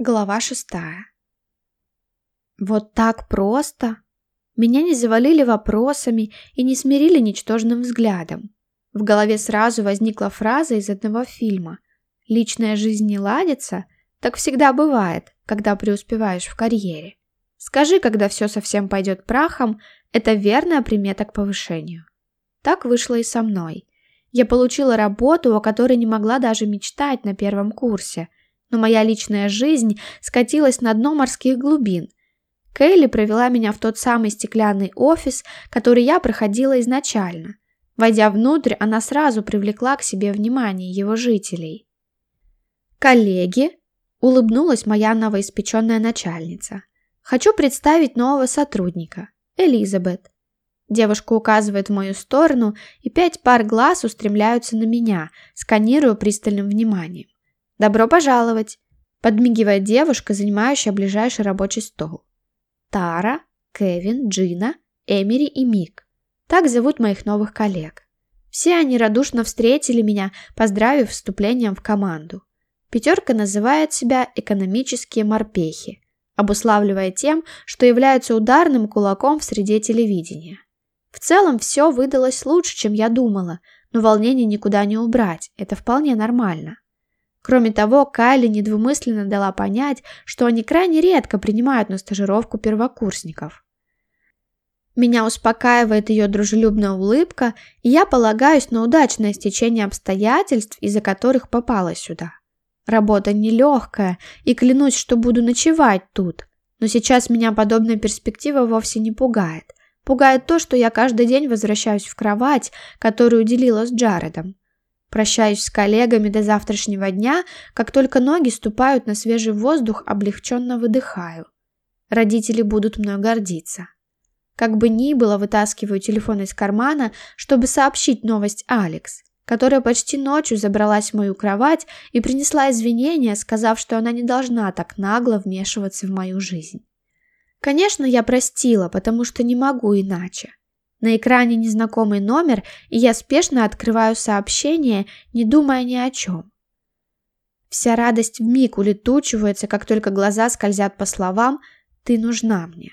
Глава шестая. Вот так просто? Меня не завалили вопросами и не смирили ничтожным взглядом. В голове сразу возникла фраза из одного фильма. «Личная жизнь не ладится? Так всегда бывает, когда преуспеваешь в карьере. Скажи, когда все совсем пойдет прахом, это верная примета к повышению». Так вышло и со мной. Я получила работу, о которой не могла даже мечтать на первом курсе – но моя личная жизнь скатилась на дно морских глубин. Кейли провела меня в тот самый стеклянный офис, который я проходила изначально. Войдя внутрь, она сразу привлекла к себе внимание его жителей. «Коллеги!» – улыбнулась моя новоиспеченная начальница. «Хочу представить нового сотрудника, Элизабет». Девушка указывает в мою сторону, и пять пар глаз устремляются на меня, сканируя пристальным вниманием. «Добро пожаловать!» – подмигивает девушка, занимающая ближайший рабочий стол. Тара, Кевин, Джина, Эмери и Мик. Так зовут моих новых коллег. Все они радушно встретили меня, поздравив вступлением в команду. Пятерка называет себя «экономические морпехи», обуславливая тем, что являются ударным кулаком в среде телевидения. В целом все выдалось лучше, чем я думала, но волнение никуда не убрать, это вполне нормально. Кроме того, Кайли недвумысленно дала понять, что они крайне редко принимают на стажировку первокурсников. Меня успокаивает ее дружелюбная улыбка, и я полагаюсь на удачное стечение обстоятельств, из-за которых попала сюда. Работа нелегкая, и клянусь, что буду ночевать тут. Но сейчас меня подобная перспектива вовсе не пугает. Пугает то, что я каждый день возвращаюсь в кровать, которую делила с Джаредом. Прощаюсь с коллегами до завтрашнего дня, как только ноги ступают на свежий воздух, облегченно выдыхаю. Родители будут мной гордиться. Как бы ни было, вытаскиваю телефон из кармана, чтобы сообщить новость Алекс, которая почти ночью забралась в мою кровать и принесла извинения, сказав, что она не должна так нагло вмешиваться в мою жизнь. Конечно, я простила, потому что не могу иначе. На экране незнакомый номер, и я спешно открываю сообщение, не думая ни о чем. Вся радость вмиг улетучивается, как только глаза скользят по словам «ты нужна мне».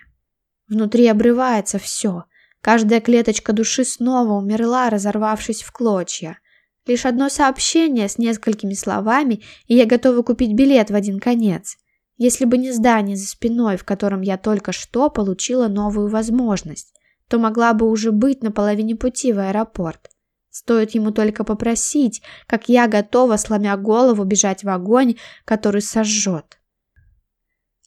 Внутри обрывается все. Каждая клеточка души снова умерла, разорвавшись в клочья. Лишь одно сообщение с несколькими словами, и я готова купить билет в один конец. Если бы не здание за спиной, в котором я только что получила новую возможность то могла бы уже быть на половине пути в аэропорт. Стоит ему только попросить, как я готова, сломя голову, бежать в огонь, который сожжет.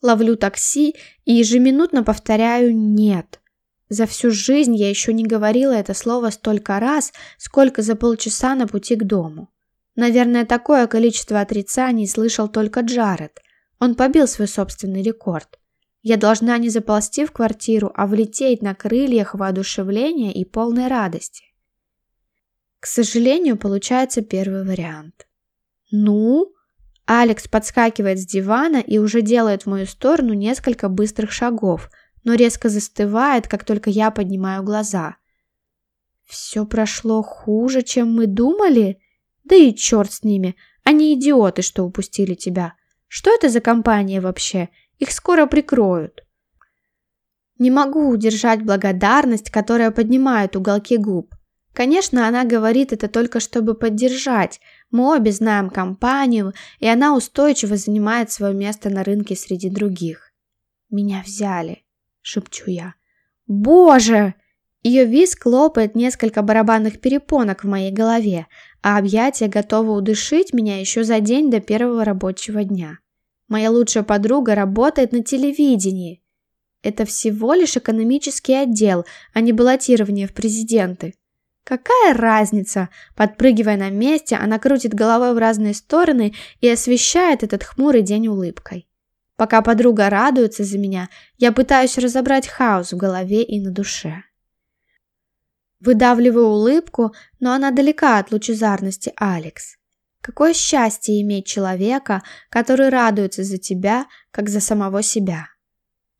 Ловлю такси и ежеминутно повторяю «нет». За всю жизнь я еще не говорила это слово столько раз, сколько за полчаса на пути к дому. Наверное, такое количество отрицаний слышал только Джаред. Он побил свой собственный рекорд. Я должна не заползти в квартиру, а влететь на крыльях воодушевления и полной радости. К сожалению, получается первый вариант. «Ну?» Алекс подскакивает с дивана и уже делает в мою сторону несколько быстрых шагов, но резко застывает, как только я поднимаю глаза. «Все прошло хуже, чем мы думали? Да и черт с ними, они идиоты, что упустили тебя. Что это за компания вообще? Их скоро прикроют. Не могу удержать благодарность, которая поднимает уголки губ. Конечно, она говорит это только чтобы поддержать. Мы обе знаем компанию, и она устойчиво занимает свое место на рынке среди других. «Меня взяли», — шепчу я. «Боже!» Ее виск лопает несколько барабанных перепонок в моей голове, а объятия готовы удушить меня еще за день до первого рабочего дня. Моя лучшая подруга работает на телевидении. Это всего лишь экономический отдел, а не баллотирование в президенты. Какая разница? Подпрыгивая на месте, она крутит головой в разные стороны и освещает этот хмурый день улыбкой. Пока подруга радуется за меня, я пытаюсь разобрать хаос в голове и на душе. Выдавливаю улыбку, но она далека от лучезарности Алекс. Какое счастье иметь человека, который радуется за тебя, как за самого себя.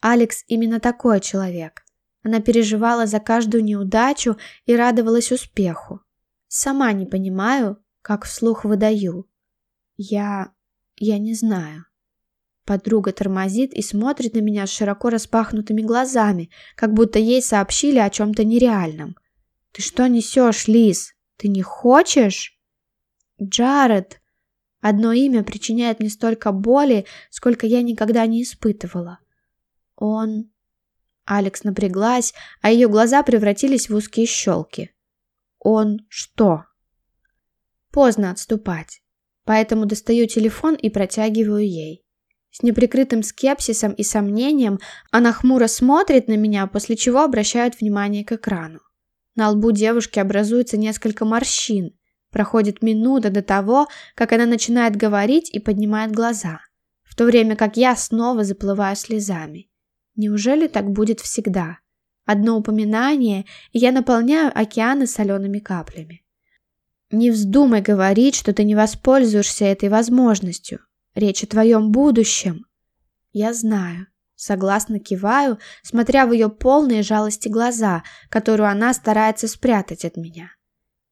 Алекс именно такой человек. Она переживала за каждую неудачу и радовалась успеху. Сама не понимаю, как вслух выдаю. Я... я не знаю. Подруга тормозит и смотрит на меня с широко распахнутыми глазами, как будто ей сообщили о чем-то нереальном. «Ты что несешь, Лиз? Ты не хочешь?» «Джаред!» Одно имя причиняет мне столько боли, сколько я никогда не испытывала. Он... Алекс напряглась, а ее глаза превратились в узкие щелки. Он что? Поздно отступать, поэтому достаю телефон и протягиваю ей. С неприкрытым скепсисом и сомнением она хмуро смотрит на меня, после чего обращает внимание к экрану. На лбу девушки образуется несколько морщин. Проходит минута до того, как она начинает говорить и поднимает глаза, в то время как я снова заплываю слезами. Неужели так будет всегда? Одно упоминание, и я наполняю океаны солеными каплями. Не вздумай говорить, что ты не воспользуешься этой возможностью. Речь о твоем будущем. Я знаю. Согласно киваю, смотря в ее полные жалости глаза, которую она старается спрятать от меня.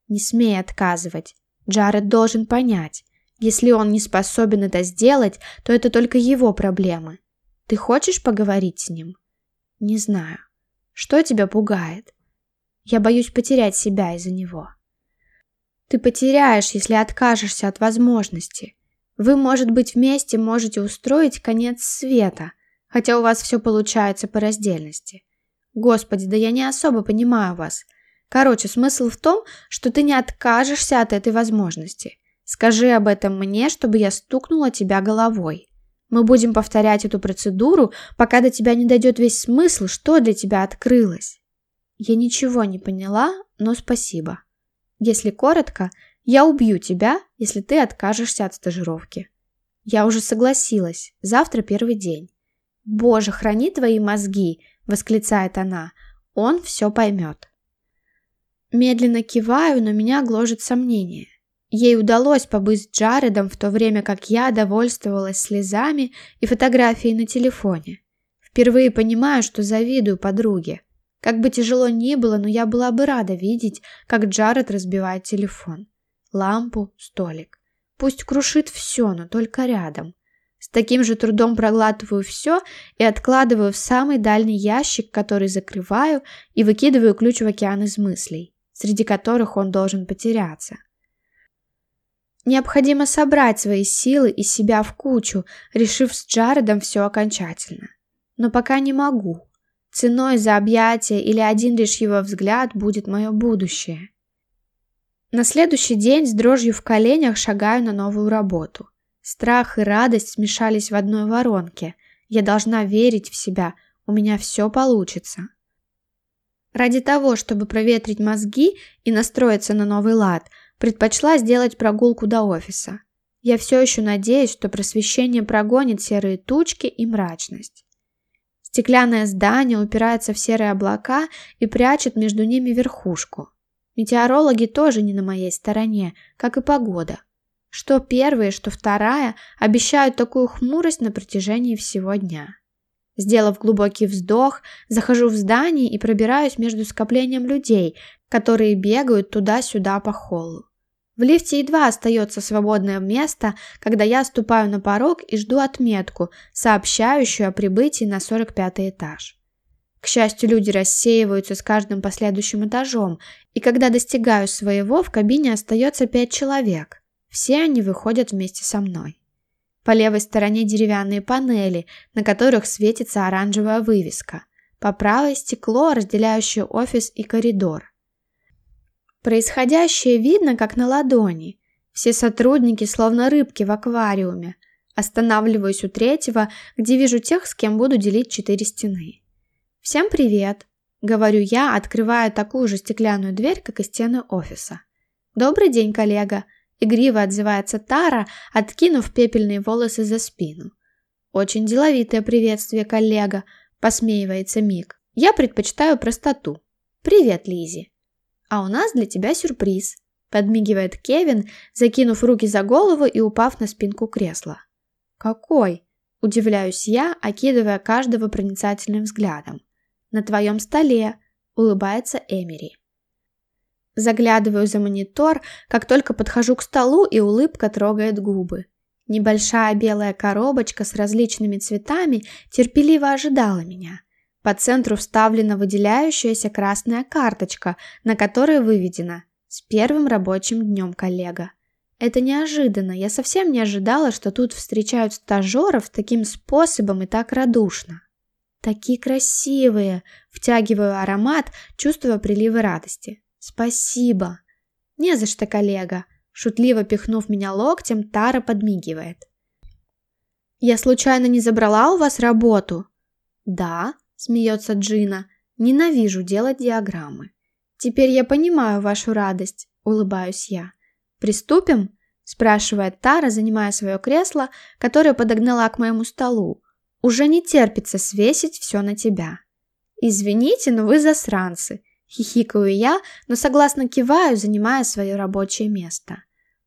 Не смей отказывать. Джаред должен понять. Если он не способен это сделать, то это только его проблемы. Ты хочешь поговорить с ним? Не знаю. Что тебя пугает? Я боюсь потерять себя из-за него. Ты потеряешь, если откажешься от возможности. Вы, может быть, вместе можете устроить конец света, хотя у вас все получается по раздельности. Господи, да я не особо понимаю вас. Короче, смысл в том, что ты не откажешься от этой возможности. Скажи об этом мне, чтобы я стукнула тебя головой. Мы будем повторять эту процедуру, пока до тебя не дойдет весь смысл, что для тебя открылось. Я ничего не поняла, но спасибо. Если коротко, я убью тебя, если ты откажешься от стажировки. Я уже согласилась, завтра первый день. Боже, храни твои мозги, восклицает она. Он все поймет. Медленно киваю, но меня гложет сомнение. Ей удалось побыть с Джаредом в то время, как я довольствовалась слезами и фотографией на телефоне. Впервые понимаю, что завидую подруге. Как бы тяжело ни было, но я была бы рада видеть, как Джаред разбивает телефон. Лампу, столик. Пусть крушит все, но только рядом. С таким же трудом проглатываю все и откладываю в самый дальний ящик, который закрываю и выкидываю ключ в океан из мыслей, среди которых он должен потеряться. Необходимо собрать свои силы и себя в кучу, решив с Джаредом все окончательно. Но пока не могу. Ценой за объятие или один лишь его взгляд будет мое будущее. На следующий день с дрожью в коленях шагаю на новую работу. Страх и радость смешались в одной воронке. Я должна верить в себя, у меня все получится. Ради того, чтобы проветрить мозги и настроиться на новый лад – предпочла сделать прогулку до офиса. Я все еще надеюсь, что просвещение прогонит серые тучки и мрачность. Стеклянное здание упирается в серые облака и прячет между ними верхушку. Метеорологи тоже не на моей стороне, как и погода. Что первая, что вторая обещают такую хмурость на протяжении всего дня. Сделав глубокий вздох, захожу в здание и пробираюсь между скоплением людей, которые бегают туда-сюда по холлу. В лифте едва остается свободное место, когда я ступаю на порог и жду отметку, сообщающую о прибытии на 45 этаж. К счастью, люди рассеиваются с каждым последующим этажом, и когда достигаю своего, в кабине остается пять человек. Все они выходят вместе со мной. По левой стороне деревянные панели, на которых светится оранжевая вывеска. По правой стекло, разделяющее офис и коридор. Происходящее видно как на ладони. Все сотрудники словно рыбки в аквариуме. Останавливаюсь у третьего, где вижу тех, с кем буду делить четыре стены. «Всем привет!» – говорю я, открывая такую же стеклянную дверь, как и стены офиса. «Добрый день, коллега!» – игриво отзывается Тара, откинув пепельные волосы за спину. «Очень деловитое приветствие, коллега!» – посмеивается Мик. «Я предпочитаю простоту. Привет, Лизи!» «А у нас для тебя сюрприз», – подмигивает Кевин, закинув руки за голову и упав на спинку кресла. «Какой?» – удивляюсь я, окидывая каждого проницательным взглядом. «На твоем столе», – улыбается Эмери. Заглядываю за монитор, как только подхожу к столу, и улыбка трогает губы. Небольшая белая коробочка с различными цветами терпеливо ожидала меня. По центру вставлена выделяющаяся красная карточка, на которой выведено «С первым рабочим днем, коллега». Это неожиданно, я совсем не ожидала, что тут встречают стажеров таким способом и так радушно. Такие красивые! Втягиваю аромат, чувствуя приливы радости. Спасибо! Не за что, коллега! Шутливо пихнув меня локтем, Тара подмигивает. «Я случайно не забрала у вас работу?» «Да», — смеется Джина, — «ненавижу делать диаграммы». «Теперь я понимаю вашу радость», — улыбаюсь я. «Приступим?» – спрашивает Тара, занимая свое кресло, которое подогнала к моему столу. «Уже не терпится свесить все на тебя». «Извините, но вы засранцы», – хихикаю я, но согласно киваю, занимая свое рабочее место.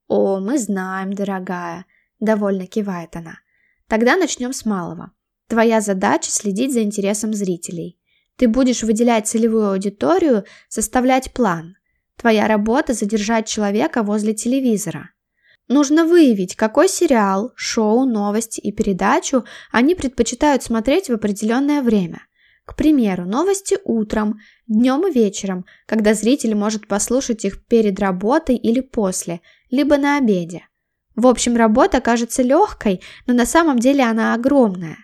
«О, мы знаем, дорогая», – довольно кивает она. «Тогда начнем с малого. Твоя задача – следить за интересом зрителей. Ты будешь выделять целевую аудиторию, составлять план. Твоя работа – задержать человека возле телевизора. Нужно выявить, какой сериал, шоу, новости и передачу они предпочитают смотреть в определенное время. К примеру, новости утром, днем и вечером, когда зритель может послушать их перед работой или после, либо на обеде. В общем, работа кажется легкой, но на самом деле она огромная.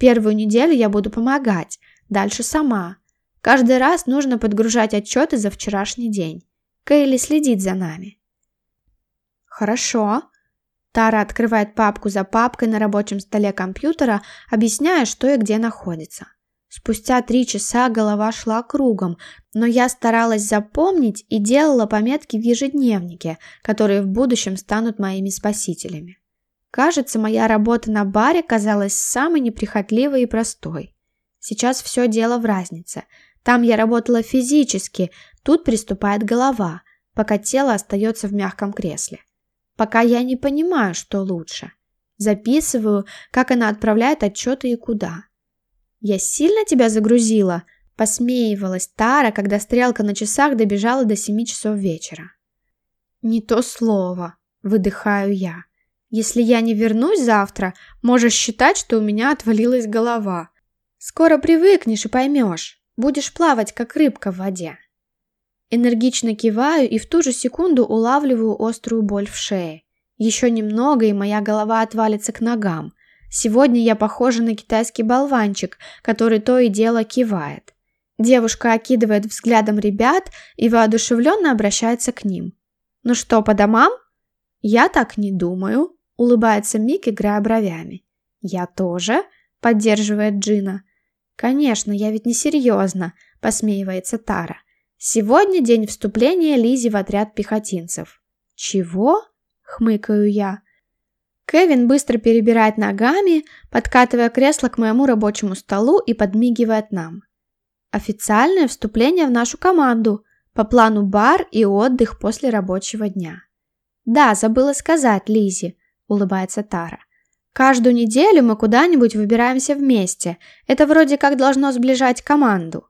Первую неделю я буду помогать, дальше сама. Каждый раз нужно подгружать отчеты за вчерашний день. Кейли следит за нами. Хорошо. Тара открывает папку за папкой на рабочем столе компьютера, объясняя, что и где находится. Спустя три часа голова шла кругом, но я старалась запомнить и делала пометки в ежедневнике, которые в будущем станут моими спасителями. Кажется, моя работа на баре казалась самой неприхотливой и простой. Сейчас все дело в разнице. Там я работала физически, Тут приступает голова, пока тело остается в мягком кресле. Пока я не понимаю, что лучше. Записываю, как она отправляет отчеты и куда. «Я сильно тебя загрузила?» – посмеивалась Тара, когда стрелка на часах добежала до семи часов вечера. «Не то слово», – выдыхаю я. «Если я не вернусь завтра, можешь считать, что у меня отвалилась голова. Скоро привыкнешь и поймешь. Будешь плавать, как рыбка в воде». Энергично киваю и в ту же секунду улавливаю острую боль в шее. Еще немного, и моя голова отвалится к ногам. Сегодня я похожа на китайский болванчик, который то и дело кивает. Девушка окидывает взглядом ребят и воодушевленно обращается к ним. «Ну что, по домам?» «Я так не думаю», — улыбается Мик, играя бровями. «Я тоже», — поддерживает Джина. «Конечно, я ведь не серьезно», — посмеивается Тара. Сегодня день вступления Лизи в отряд пехотинцев. Чего? Хмыкаю я. Кевин быстро перебирает ногами, подкатывая кресло к моему рабочему столу и подмигивает нам. Официальное вступление в нашу команду. По плану бар и отдых после рабочего дня. Да, забыла сказать, Лизи, улыбается Тара. Каждую неделю мы куда-нибудь выбираемся вместе. Это вроде как должно сближать команду.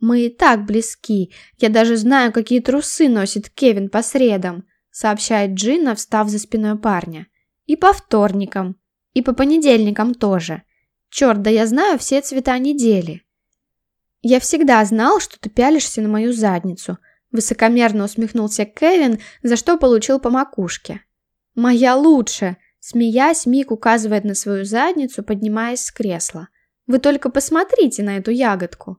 «Мы и так близки. Я даже знаю, какие трусы носит Кевин по средам», сообщает Джина, встав за спиной парня. «И по вторникам. И по понедельникам тоже. Черт, да я знаю все цвета недели». «Я всегда знал, что ты пялишься на мою задницу», высокомерно усмехнулся Кевин, за что получил по макушке. «Моя лучше!» Смеясь, Мик указывает на свою задницу, поднимаясь с кресла. «Вы только посмотрите на эту ягодку!»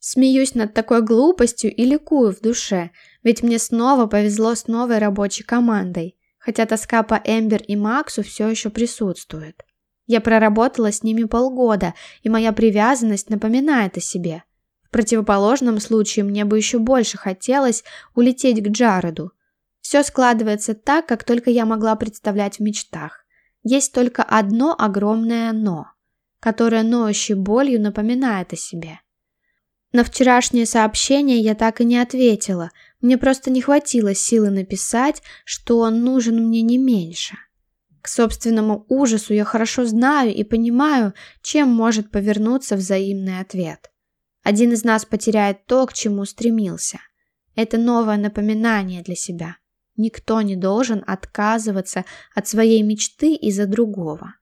Смеюсь над такой глупостью и ликую в душе, ведь мне снова повезло с новой рабочей командой, хотя тоска по Эмбер и Максу все еще присутствует. Я проработала с ними полгода, и моя привязанность напоминает о себе. В противоположном случае мне бы еще больше хотелось улететь к Джареду. Все складывается так, как только я могла представлять в мечтах. Есть только одно огромное «но», которое ноющей болью напоминает о себе. На вчерашнее сообщение я так и не ответила. Мне просто не хватило силы написать, что он нужен мне не меньше. К собственному ужасу я хорошо знаю и понимаю, чем может повернуться взаимный ответ. Один из нас потеряет то, к чему стремился. Это новое напоминание для себя. Никто не должен отказываться от своей мечты из-за другого.